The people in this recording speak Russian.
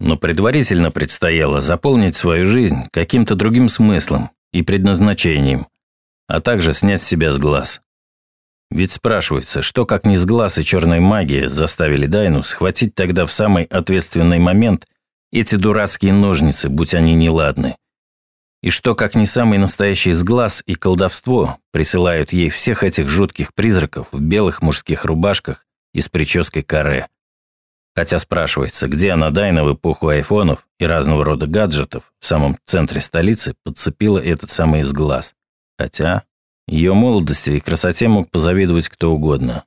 Но предварительно предстояло заполнить свою жизнь каким-то другим смыслом и предназначением, а также снять с себя с глаз. Ведь спрашивается, что как не с глаз и черной магии заставили Дайну схватить тогда в самый ответственный момент эти дурацкие ножницы, будь они неладны. И что как не самый настоящий сглаз и колдовство присылают ей всех этих жутких призраков в белых мужских рубашках и с прической каре. Хотя спрашивается, где она Дайна в эпоху айфонов и разного рода гаджетов в самом центре столицы подцепила этот самый сглаз. Хотя ее молодости и красоте мог позавидовать кто угодно.